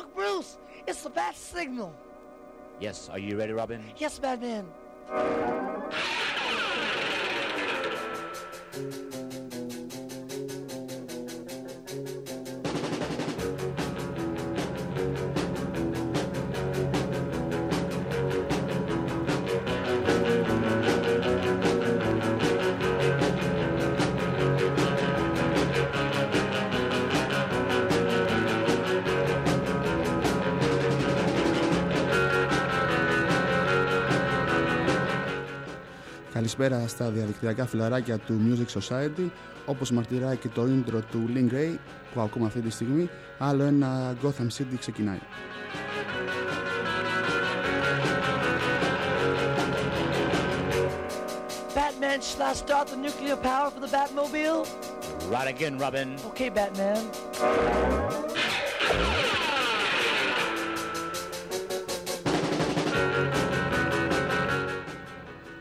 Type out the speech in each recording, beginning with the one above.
Look, Bruce, it's the bat signal. Yes, are you ready, Robin? Yes, Batman. Καλησπέρα στα διαδικτυακά φιλαράκια του Music Society όπως μαρτυράει και το intro του Link Ray που ακούμε αυτή τη στιγμή άλλο ένα Gotham City ξεκινάει. Batman, shall I start the nuclear power for the Batmobile? Right again, Robin. Okay, Batman.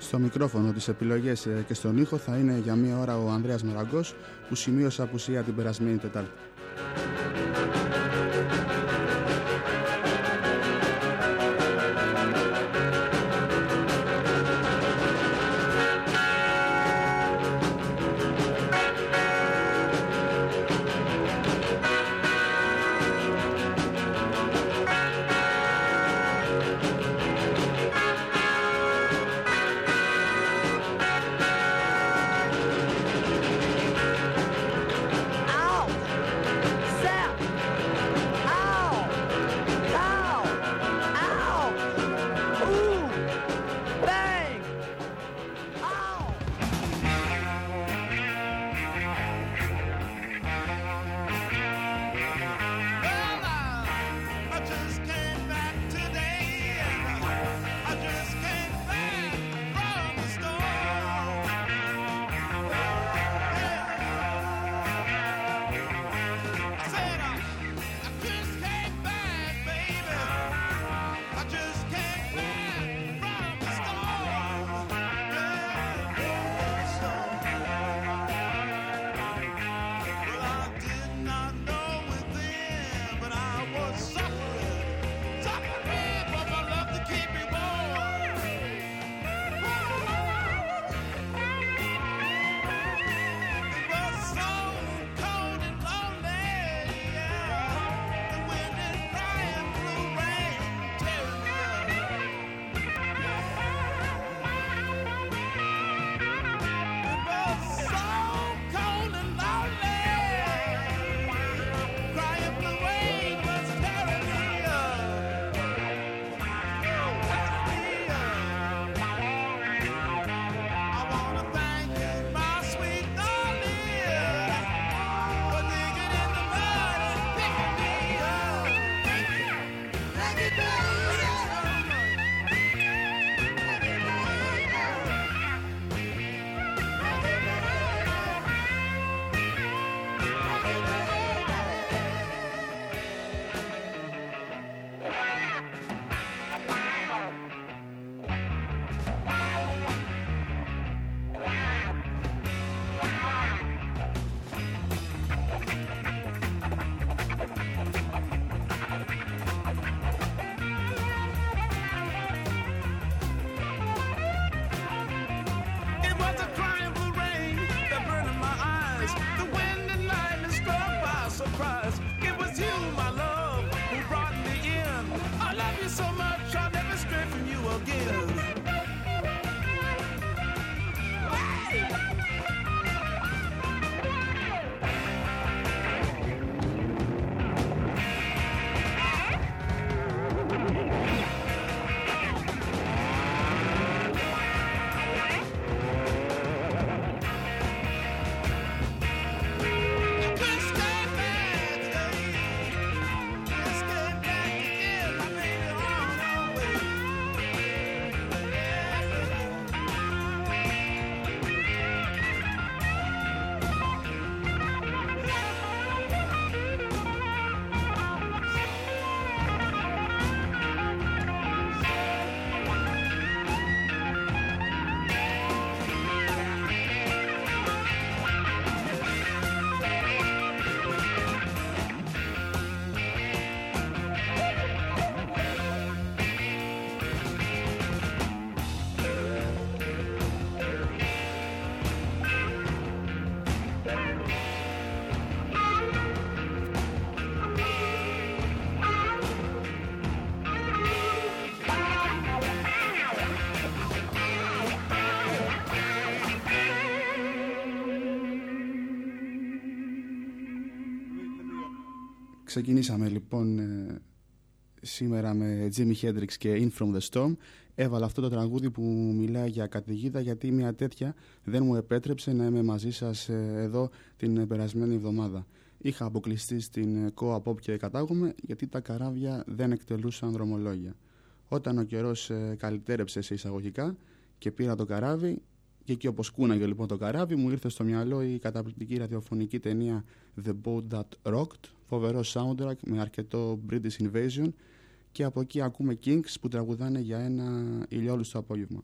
Στο μικρόφωνο, τις επιλογές ε, και στον ήχο θα είναι για μία ώρα ο Ανδρέας Μεραγκός που σημείωσε απουσία την περασμένη Τετάρτη. Ξεκινήσαμε λοιπόν ε, σήμερα με Jimi Hendrix και In From The Storm. Έβαλα αυτό το τραγούδι που μιλάει για καταιγίδα γιατί μια τέτοια δεν μου επέτρεψε να είμαι μαζί σας ε, εδώ την περασμένη εβδομάδα. Είχα αποκλειστεί στην ΚΟΑ Pop και κατάγομαι γιατί τα καράβια δεν εκτελούσαν δρομολόγια. Όταν ο καιρός ε, καλυτέρεψε σε εισαγωγικά και πήρα το καράβι, και εκεί όπως κούναγε λοιπόν το καράβι μου ήρθε στο μυαλό η καταπληκτική ραδιοφωνική ταινία The Boat That Rocked, φοβερό soundtrack με αρκετό British Invasion και από εκεί ακούμε Kings που τραγουδάνε για ένα ηλιόλουστο απόγευμα.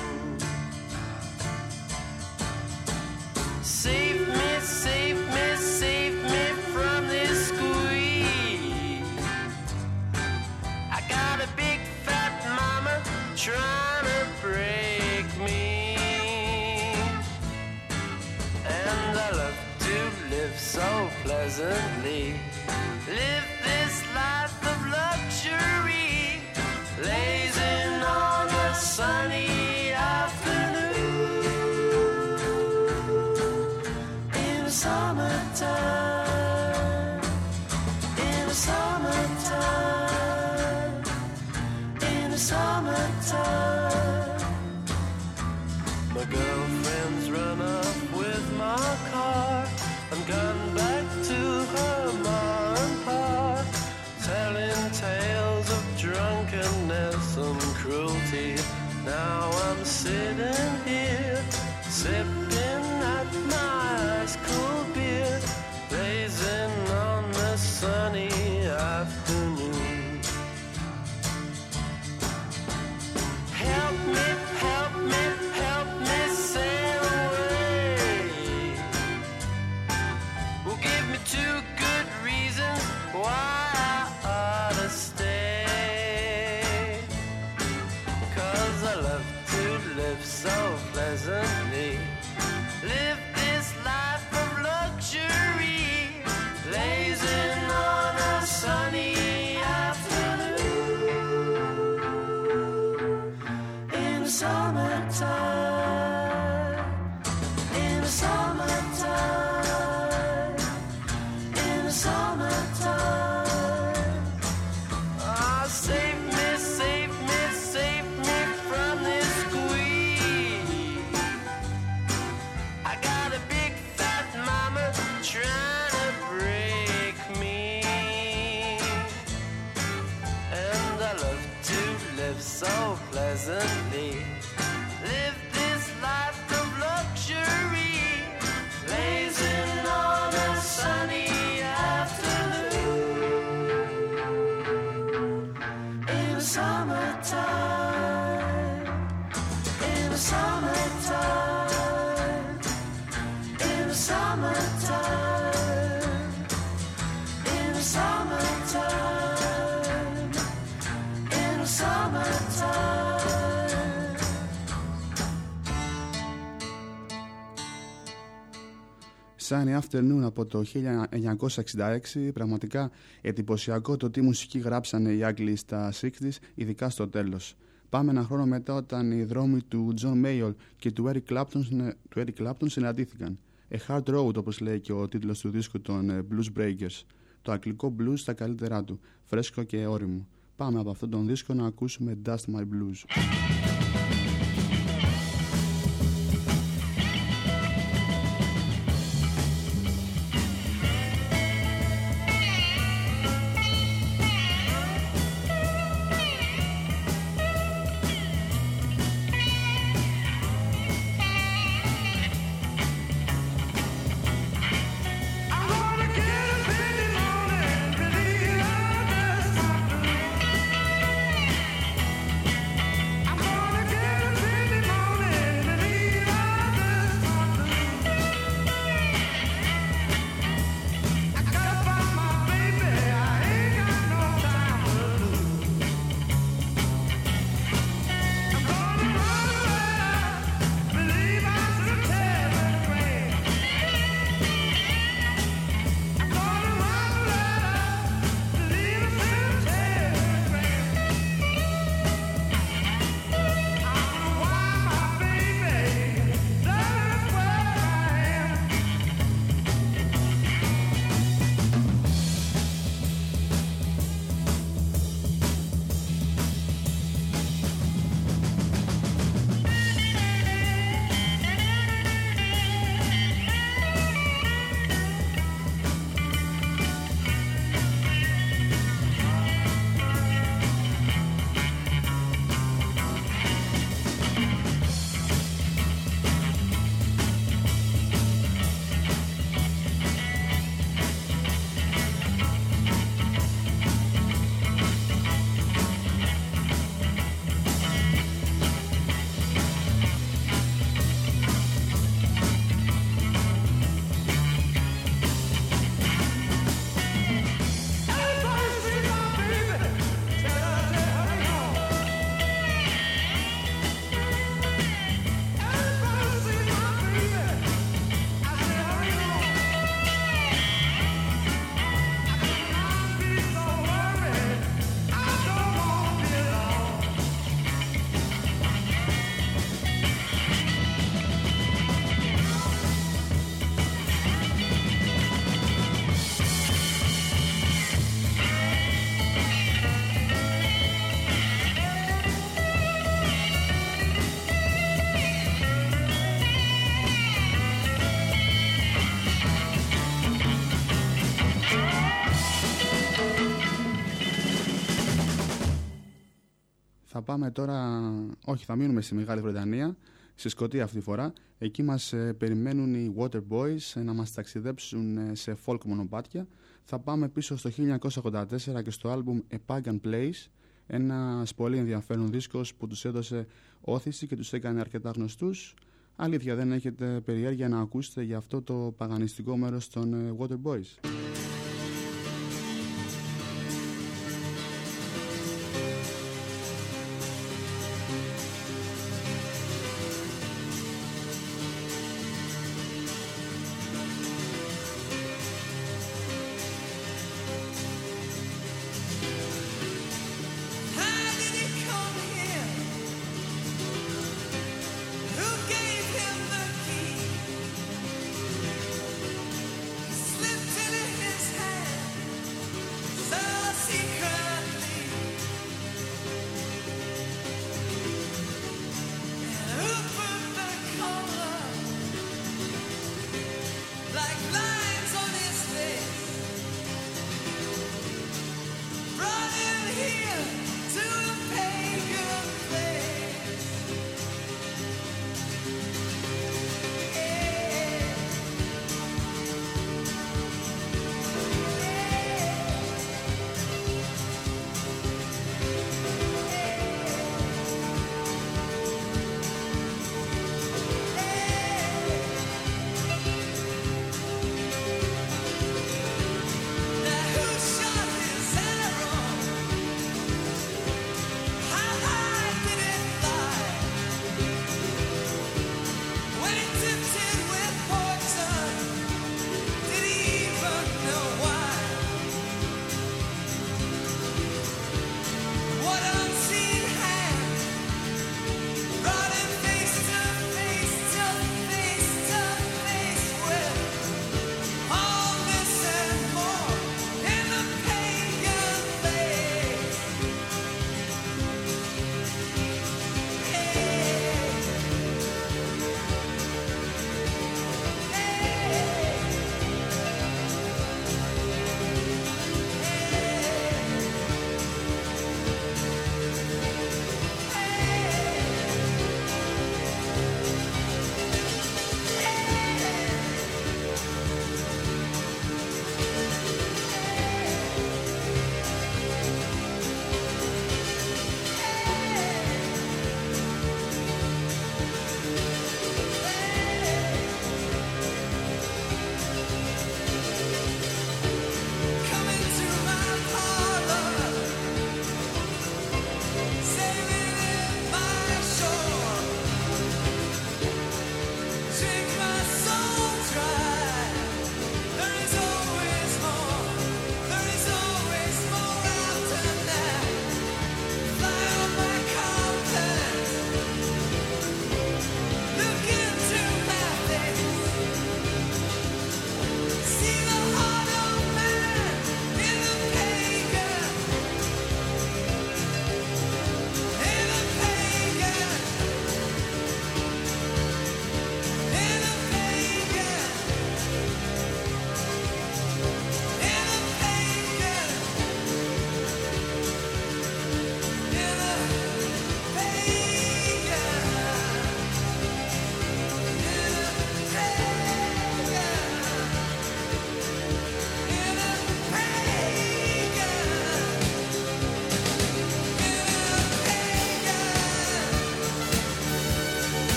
time. Από το 1966. Πραγματικά εντυπωσιακό το τι μουσική γράψανε οι Άγγλοι στα 60s, ειδικά στο τέλος. Πάμε ένα χρόνο μετά όταν οι δρόμοι του John Mayall και του Eric Clapton, του Eric Clapton συναντήθηκαν. A Hard Road όπως λέει και ο τίτλος του δίσκου των ε, Blues Breakers. Το αγγλικό blues στα καλύτερά του, φρέσκο και όριμο. Πάμε από αυτόν τον δίσκο να ακούσουμε Dust My Blues. Πάμε τώρα, όχι θα μείνουμε στη Μεγάλη Βρετανία, στη Σκωτία αυτή τη φορά. Εκεί μας ε, περιμένουν οι Water Boys ε, να μας ταξιδέψουν ε, σε folk μονοπάτια. Θα πάμε πίσω στο 1984 και στο άλμπουμ A Pagan Place, ένα πολύ ενδιαφέρον δίσκος που τους έδωσε όθηση και τους έκανε αρκετά γνωστούς. Αλήθεια δεν έχετε περιέργεια να ακούσετε για αυτό το παγανιστικό μέρος των Water Boys.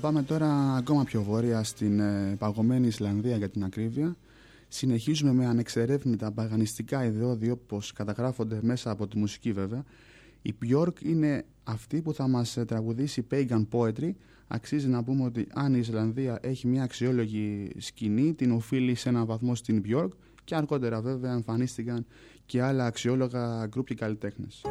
Πάμε τώρα ακόμα πιο βόρεια στην ε, παγωμένη Ισλανδία για την ακρίβεια. Συνεχίζουμε με ανεξερεύνητα παγανιστικά ιδεώδη όπως καταγράφονται μέσα από τη μουσική βέβαια. Η Björk είναι αυτή που θα μας ε, τραγουδήσει Pagan Poetry. Αξίζει να πούμε ότι αν η Ισλανδία έχει μια αξιόλογη σκηνή την οφείλει σε έναν βαθμό στην Björk και αργότερα βέβαια εμφανίστηκαν και άλλα αξιόλογα γκρουπ και καλλιτέχνες.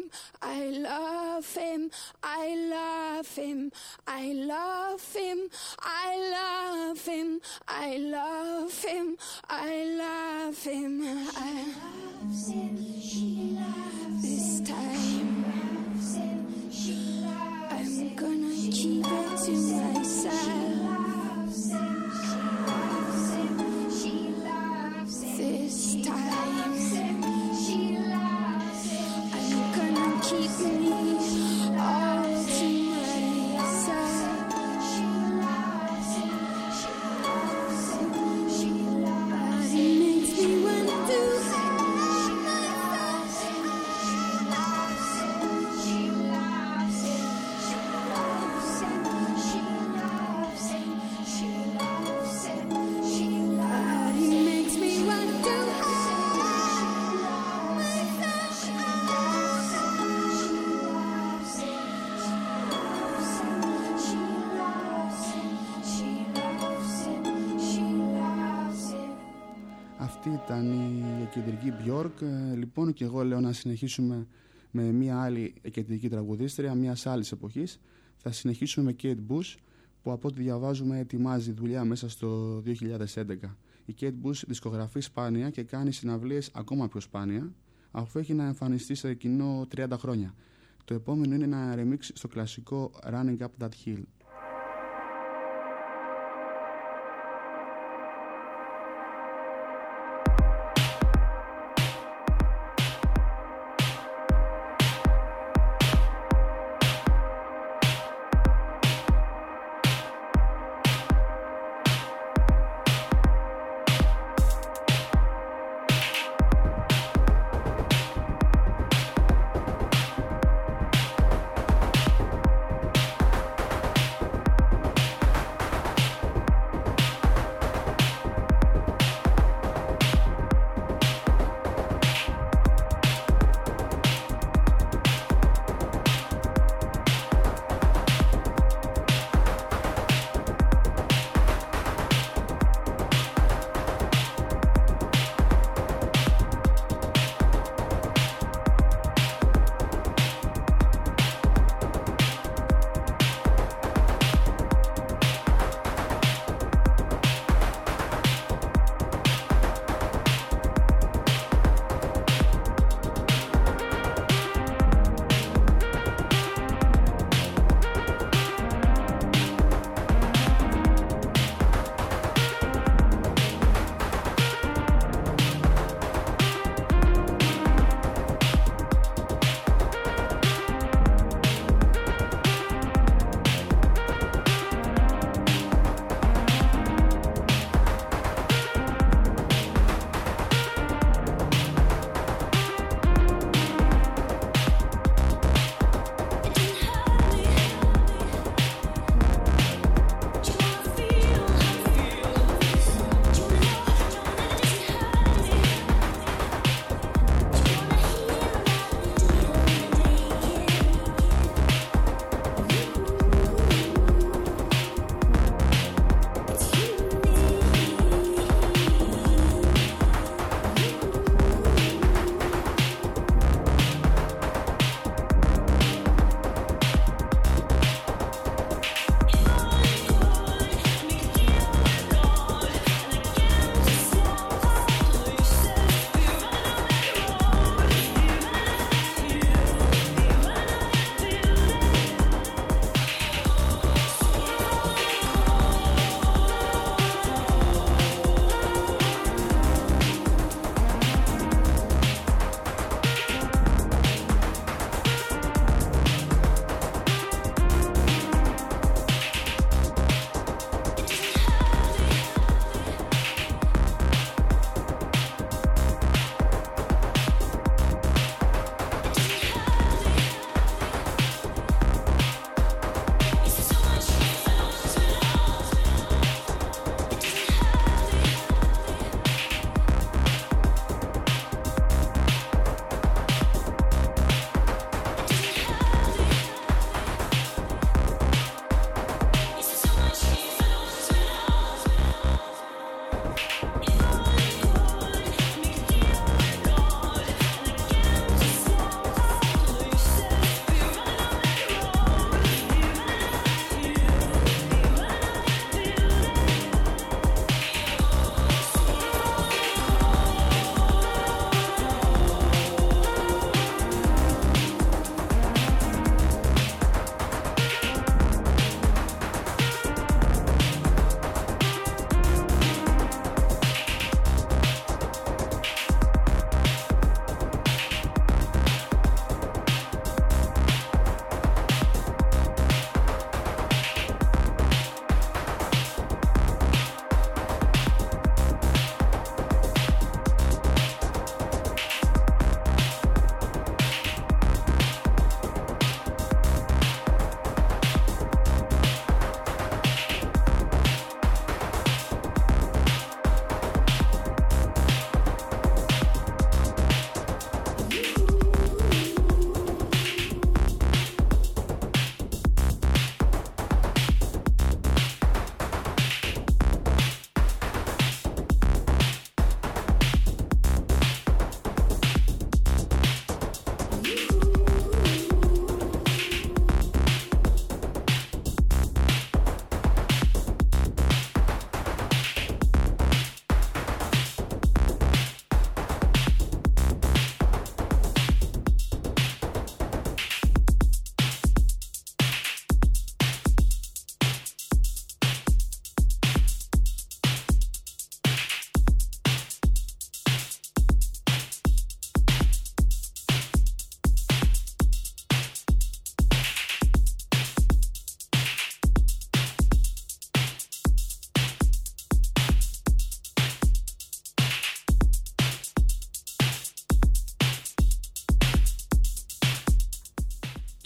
Him, I love him, I love him, I love him, I love him, I love him, I love him, I love him, this time. I'm gonna keep it to myself. This time, κεντρική Bjork. Ε, Λοιπόν, και εγώ λέω να συνεχίσουμε με μια άλλη κεντρική τραγουδίστρια, μια άλλης εποχής. Θα συνεχίσουμε με Kate Bush, που από ό,τι διαβάζουμε ετοιμάζει δουλειά μέσα στο 2011. Η Kate Bush δισκογραφεί σπάνια και κάνει συναυλίες ακόμα πιο σπάνια, αφού έχει να εμφανιστεί σε κοινό 30 χρόνια. Το επόμενο είναι ένα remix στο κλασικό Running Up That Hill.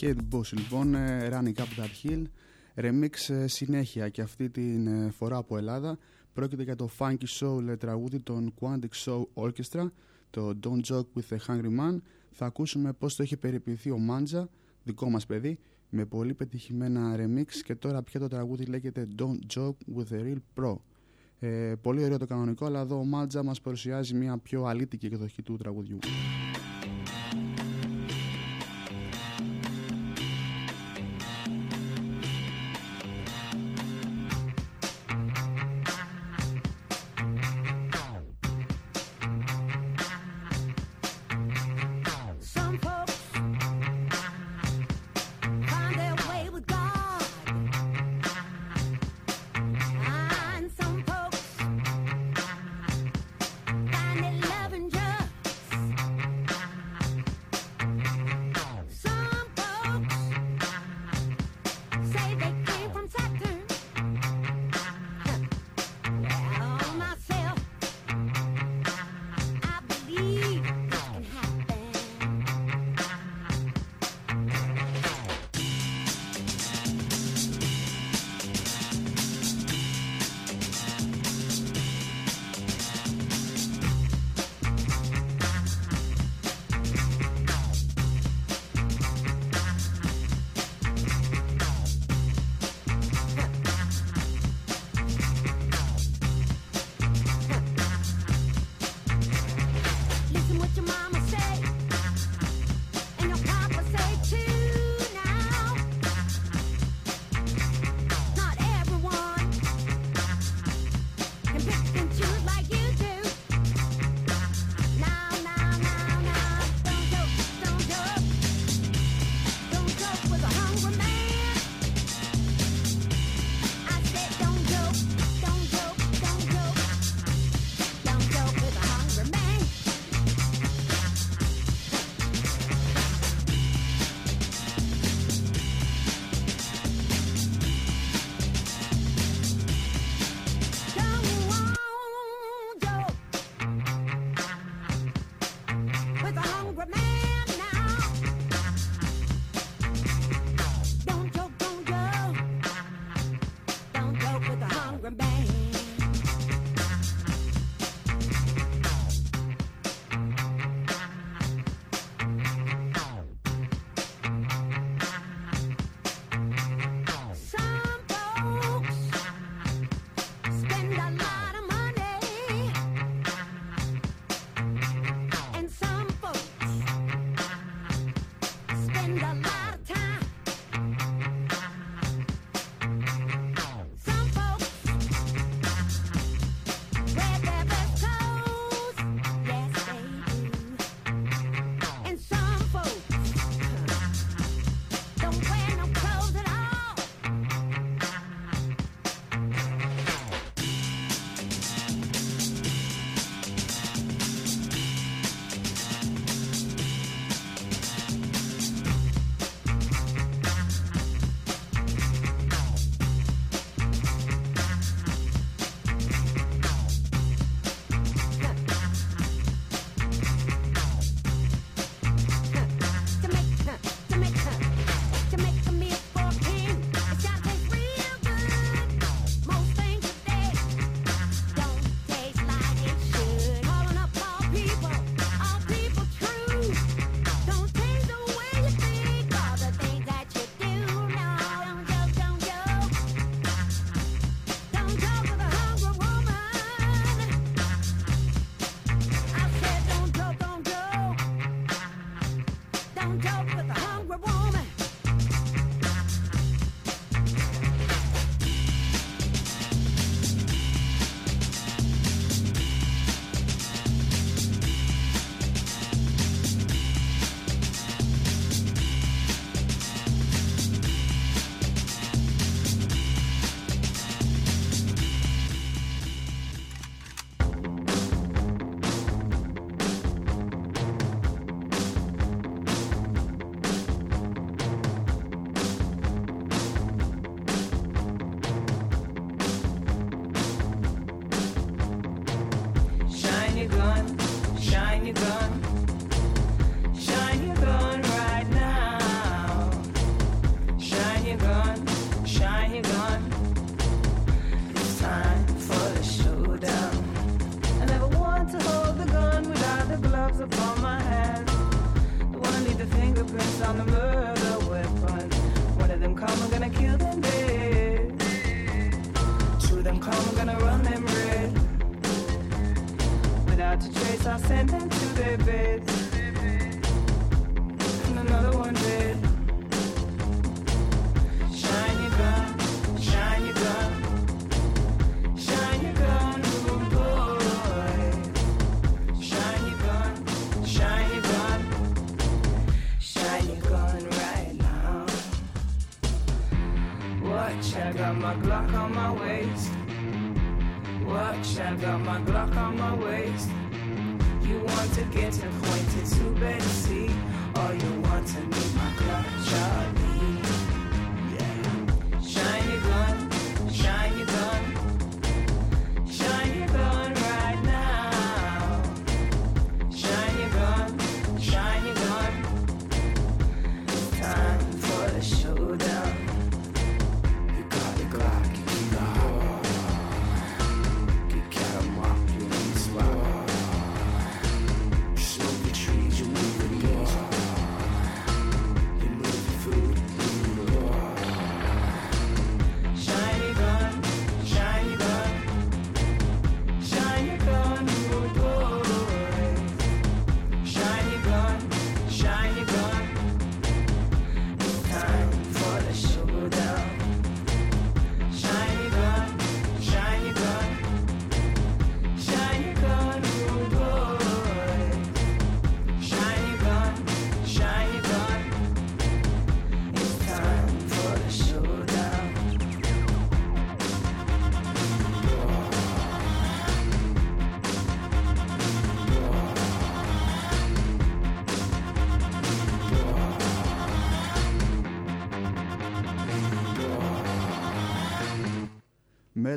Kate Bush λοιπόν, ε, Running Up That Hill, remix ε, συνέχεια και αυτή την ε, φορά από Ελλάδα. Πρόκειται για το funky soul τραγούδι των Quantic Show Orchestra, το Don't Joke With The Hungry Man. Θα ακούσουμε πώς το έχει περιποιηθεί ο Μάντζα, δικό μας παιδί, με πολύ πετυχημένα remix και τώρα πια το τραγούδι λέγεται Don't Joke With The Real Pro. Πολύ ωραίο το κανονικό, αλλά εδώ ο Μάντζα μας παρουσιάζει μια πιο αλήτικη εκδοχή του τραγουδιού.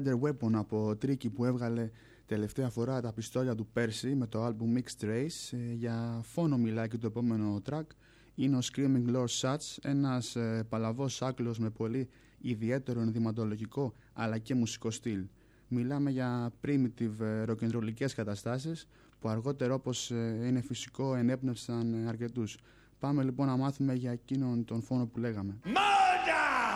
Spider Weapon από Tricky που έβγαλε τελευταία φορά τα πιστόλια του πέρσι με το album Mixed Race. Ε, για φόνο μιλάει και το επόμενο track. Είναι ο Screaming Lord Shots, ένας ε, παλαβός άκλος με πολύ ιδιαίτερο ενδυματολογικό αλλά και μουσικό στυλ. Μιλάμε για primitive ροκεντρολικές καταστάσεις που αργότερα όπως ε, είναι φυσικό ενέπνευσαν αρκετούς. Πάμε λοιπόν να μάθουμε για εκείνον τον φόνο που λέγαμε. Murder!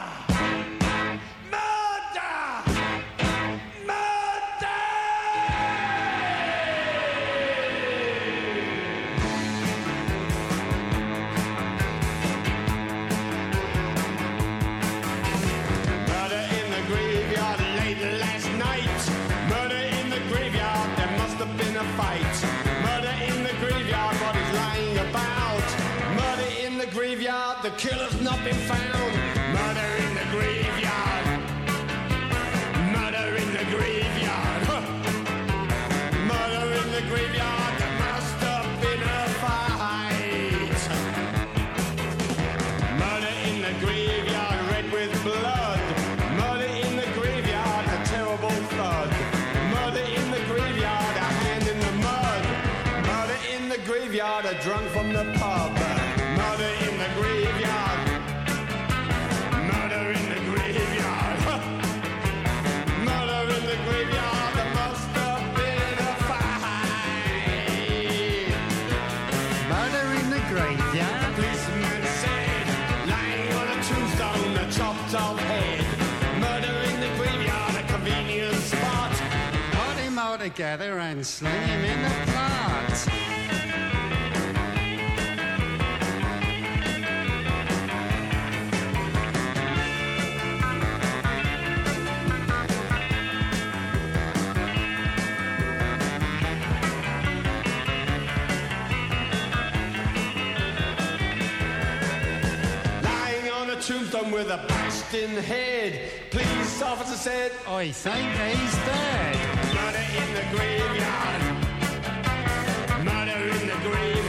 been found. together and sling him in the pot. tombstone with a bashed in head. Police officer said, I think he's dead. Murder in the graveyard. Murder in the graveyard.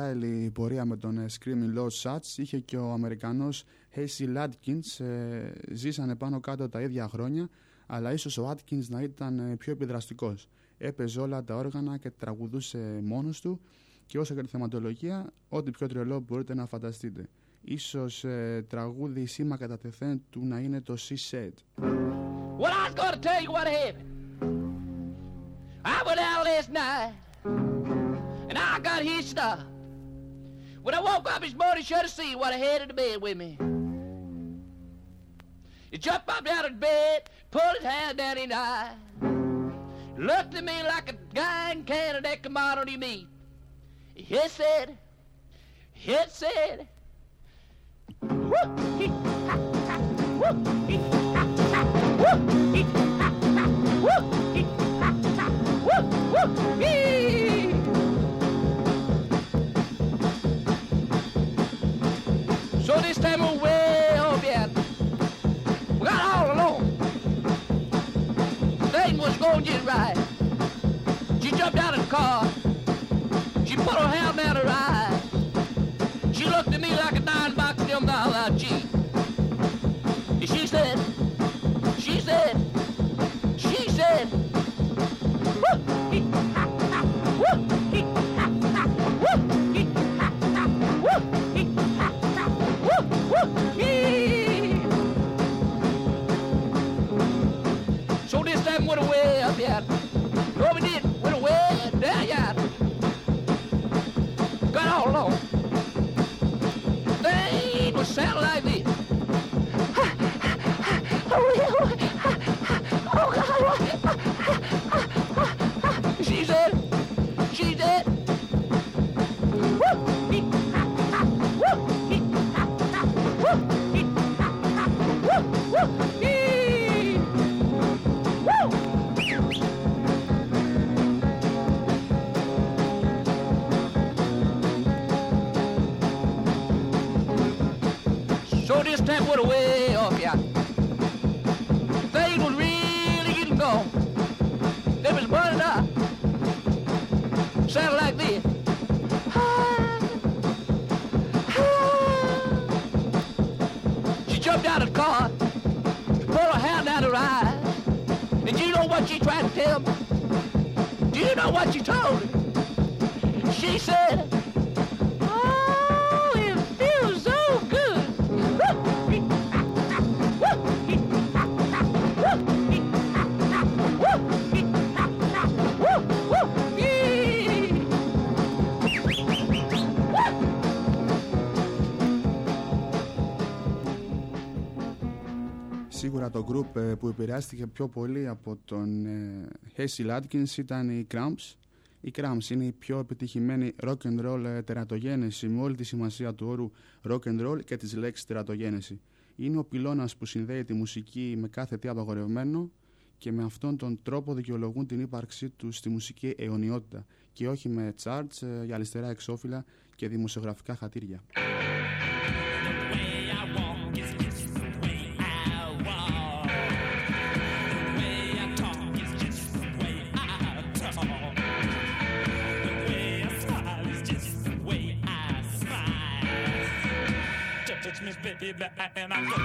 Παράλληλη πορεία με τον ε, Screaming Lord Sutch είχε και ο Αμερικανός Hasey Ladkins ε, ζήσανε πάνω κάτω τα ίδια χρόνια αλλά ίσως ο Atkins να ήταν ε, πιο επιδραστικός. Έπαιζε όλα τα όργανα και τραγουδούσε μόνος του και όσο για τη θεματολογία, ό,τι πιο τρελό μπορείτε να φανταστείτε. Ίσως ε, τραγούδι σήμα κατά τεθέν του να είναι το She Said. Well, I was going to tell you what happened. I went out last night, and I got hitched up. When I woke up this morning, should have seen what I had in the bed with me. He jumped up out of bed, pulled his hand down his eye, looked at me like a guy in Canada on his meat. He said, he said, said, she said, "Whoop, hee, ha, ha, whoop, hee, ha, ha, whoop, hee, ha, ha, whoop, hee, ha, ha, whoop, whoop, hee." So this time went away up yet. No, we did. Went away down yet. Got all alone. They was sound like this. She Σίγουρα το group ε, που επηρεάστηκε πιο πολύ από τον ε, Hasey Ladkins ήταν οι Cramps. Οι Cramps είναι η πιο επιτυχημένη rock and roll ε, τερατογένεση με όλη τη σημασία του όρου rock and roll και της λέξης τερατογένεση. Είναι ο πυλώνας που συνδέει τη μουσική με κάθε τι απαγορευμένο και με αυτόν τον τρόπο δικαιολογούν την ύπαρξή του στη μουσική αιωνιότητα και όχι με charts ε, για αριστερά εξώφυλλα και δημοσιογραφικά χατήρια. Baby, and I go.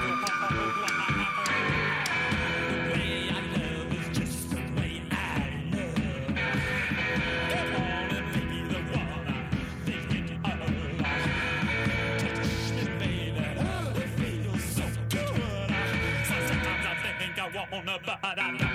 The way I love is just the way I love. Come on and the one I'm of. Touch me, baby, it feels so good. Sometimes I think I wanna, but I don't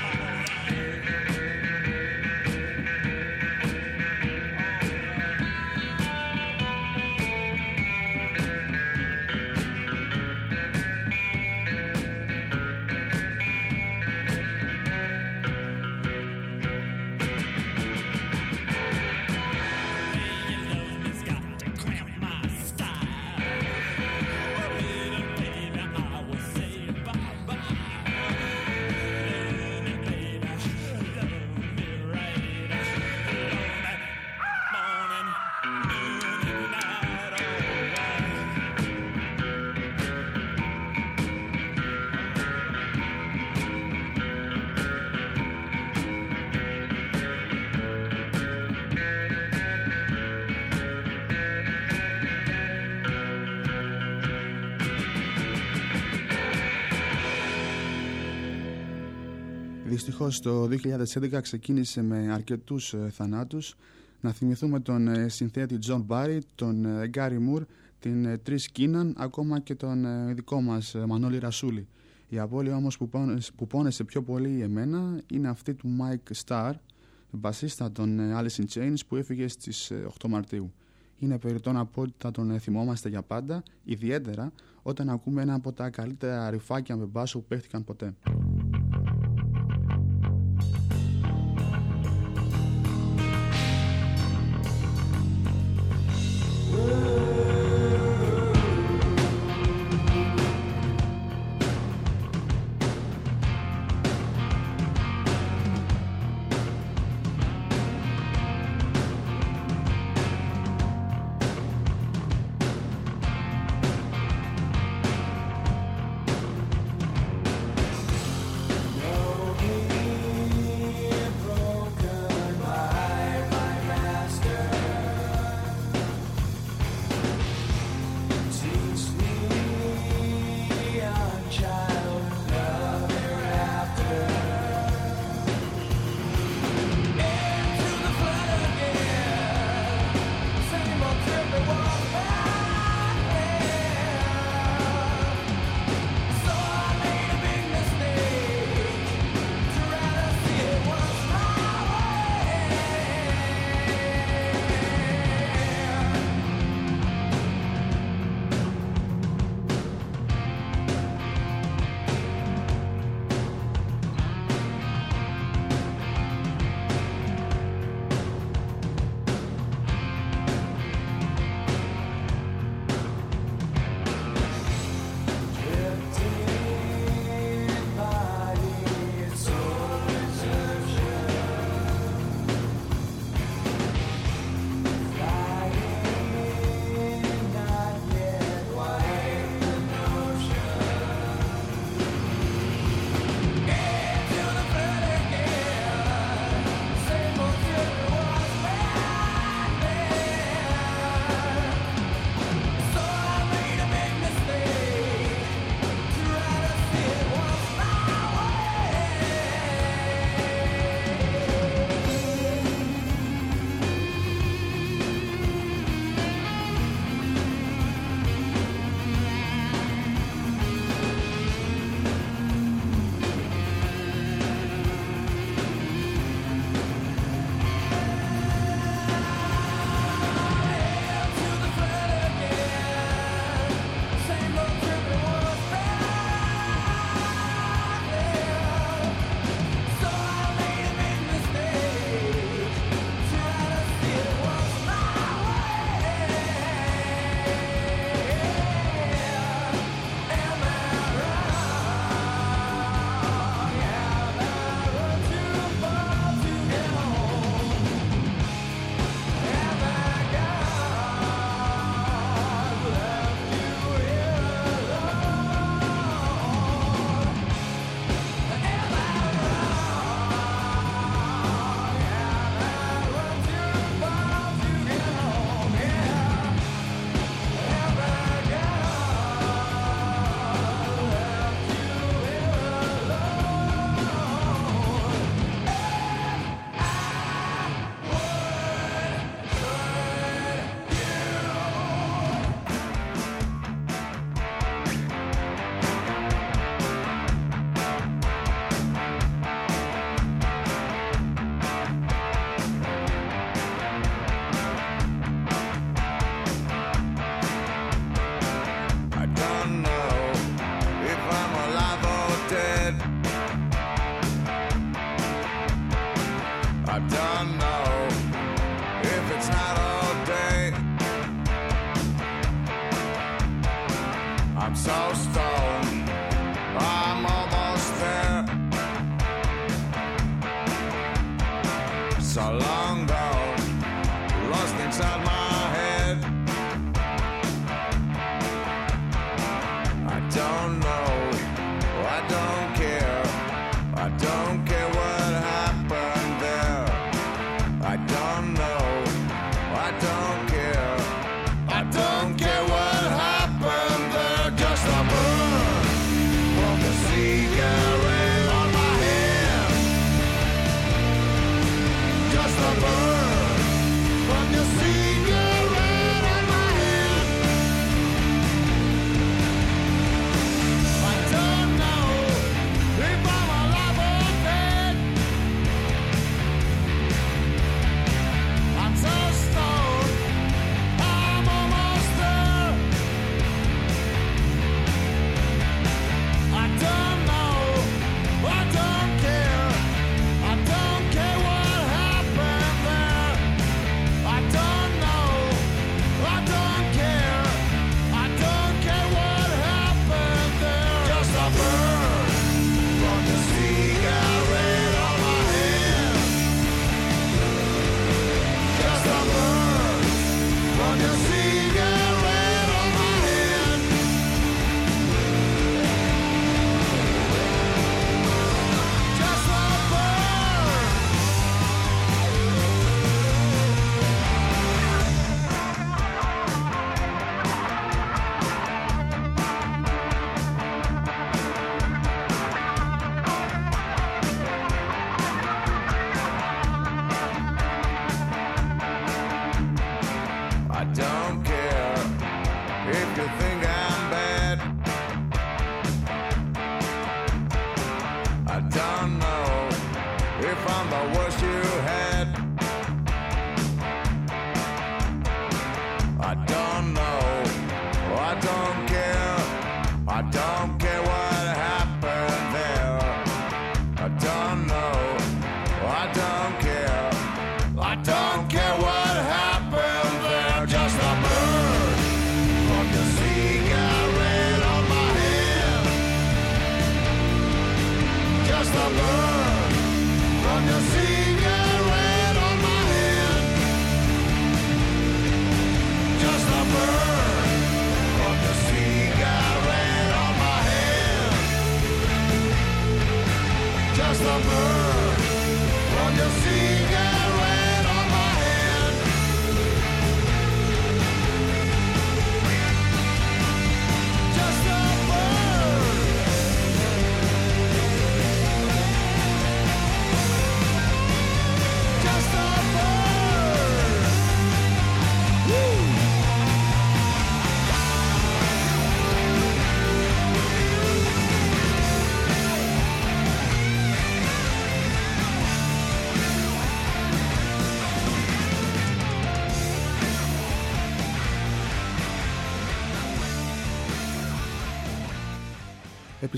το 2011 ξεκίνησε με αρκετούς ε, θανάτους. Να θυμηθούμε τον ε, συνθέτη John Barry, τον ε, Gary Moore, την ε, Trish Keenan, ακόμα και τον ε, δικό μας ε, Μανώλη Ρασούλη. Η απώλεια όμως που, πόνεσε, που πόνεσε πιο πολύ εμένα είναι αυτή του Mike Starr, μπασίστα των ε, Alice in Chains που έφυγε στις ε, 8 Μαρτίου. Είναι περιττό να πω ότι θα τον ε, θυμόμαστε για πάντα, ιδιαίτερα όταν ακούμε ένα από τα καλύτερα ρηφάκια με μπάσο που παίχτηκαν ποτέ. Whoa.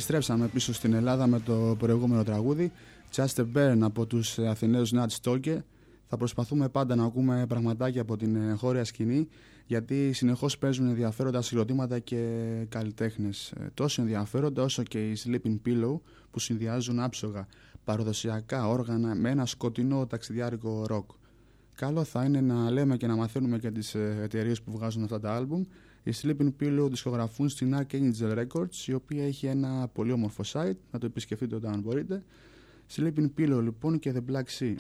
Επιστρέψαμε πίσω στην Ελλάδα με το προηγούμενο τραγούδι Just a Burn από τους Αθηναίους Nat Stalker θα προσπαθούμε πάντα να ακούμε πραγματάκια από την ε, χώρια σκηνή γιατί συνεχώς παίζουν ενδιαφέροντα συγκροτήματα και καλλιτέχνες Ε, τόσο ενδιαφέροντα όσο και οι Sleeping Pillow που συνδυάζουν άψογα παραδοσιακά όργανα με ένα σκοτεινό ταξιδιάρικο ροκ. Καλό θα είναι να λέμε και να μαθαίνουμε και τις ε, εταιρείες που βγάζουν αυτά τα άλμπουμ. Οι Sleeping Pillow δισκογραφούν στην Archangel Records, η οποία έχει ένα πολύ όμορφο site, να το επισκεφτείτε όταν μπορείτε. Sleeping Pillow λοιπόν και The Black Sea.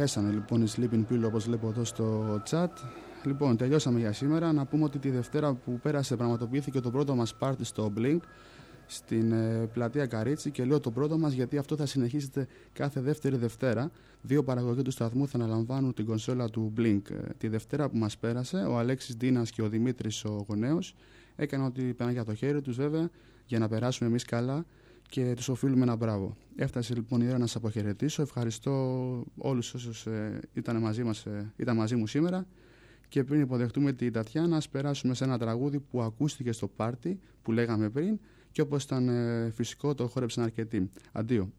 Αρέσανε λοιπόν οι Sleeping Pill όπως βλέπω εδώ στο chat. Λοιπόν, τελειώσαμε για σήμερα. Να πούμε ότι τη Δευτέρα που πέρασε πραγματοποιήθηκε το πρώτο μας πάρτι στο Blink στην ε, πλατεία Καρίτσι και λέω το πρώτο μας γιατί αυτό θα συνεχίσετε κάθε δεύτερη Δευτέρα. Δύο παραγωγοί του σταθμού θα αναλαμβάνουν την κονσόλα του Blink. Ε, Τη Δευτέρα που μας πέρασε, ο Αλέξης Ντίνας και ο Δημήτρης ο Γονέος έκαναν ό,τι πέραν για το χέρι τους βέβαια για να περάσουμε εμείς καλά και τους οφείλουμε ένα μπράβο. Έφτασε λοιπόν η ώρα να σας αποχαιρετήσω. Ευχαριστώ όλους όσους ε, ήταν, μαζί μας, ε, ήταν μαζί μου σήμερα και πριν υποδεχτούμε την Τατιάνα, ας περάσουμε σε ένα τραγούδι που ακούστηκε στο πάρτι που λέγαμε πριν και όπως ήταν ε, φυσικό το χόρεψαν αρκετοί. Αντίο.